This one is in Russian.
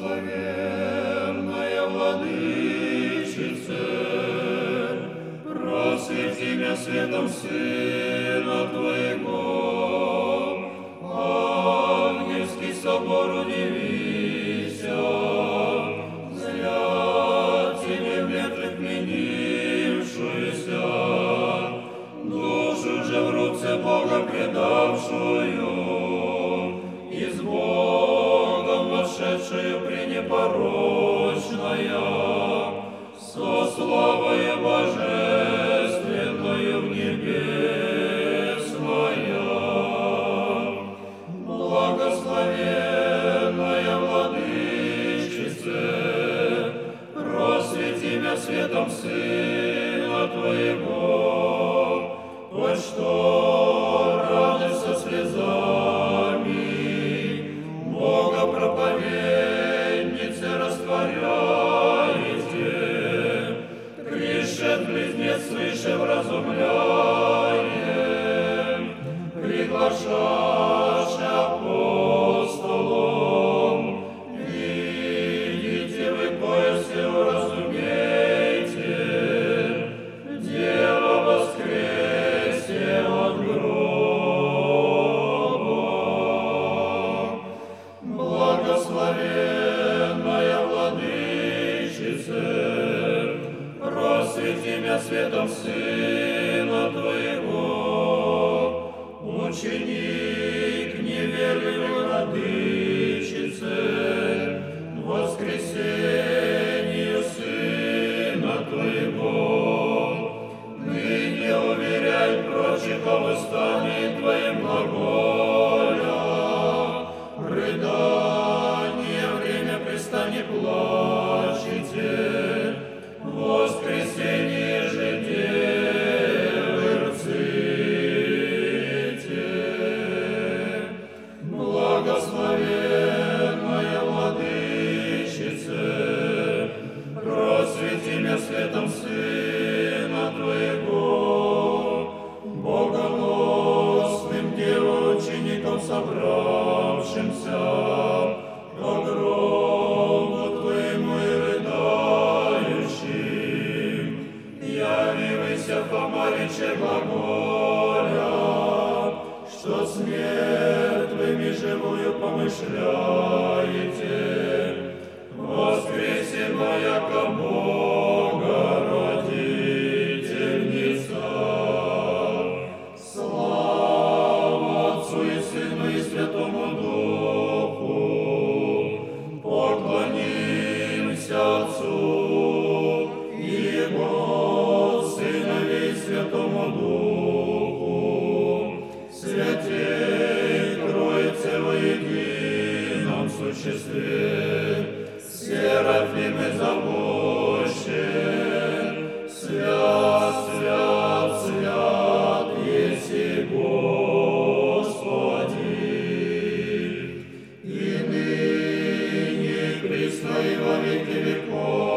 Благословенная Владычице, просвети меня светом Сына Твоего, Ангельский собор удиви. parole. светом Сына Твоего, мученик. собравшимся, по гробу Твоему и рыдающим, явивайся, Фома, рече глаголя, что смерть живую помышляете, могуществе, Серафимы завоще, Свят, свят, свят, еси Господи, и ныне, и присно, и во веки веков.